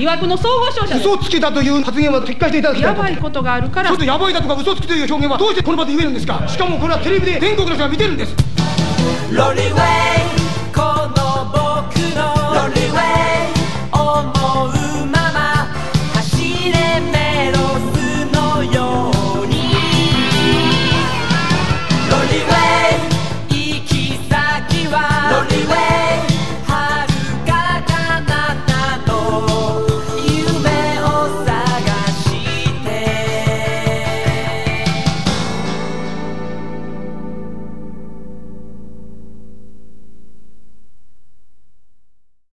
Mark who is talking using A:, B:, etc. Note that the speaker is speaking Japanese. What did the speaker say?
A: 疑惑の総合商社
B: 嘘つきだという発言は撤回していただきたい
A: やばいことがあるから。
B: ちょっとやばいだとか嘘つきという表現はどうしてこの場で言えるんですか？しかもこれはテレビで全国の人が見てるんです。ロリウェイ。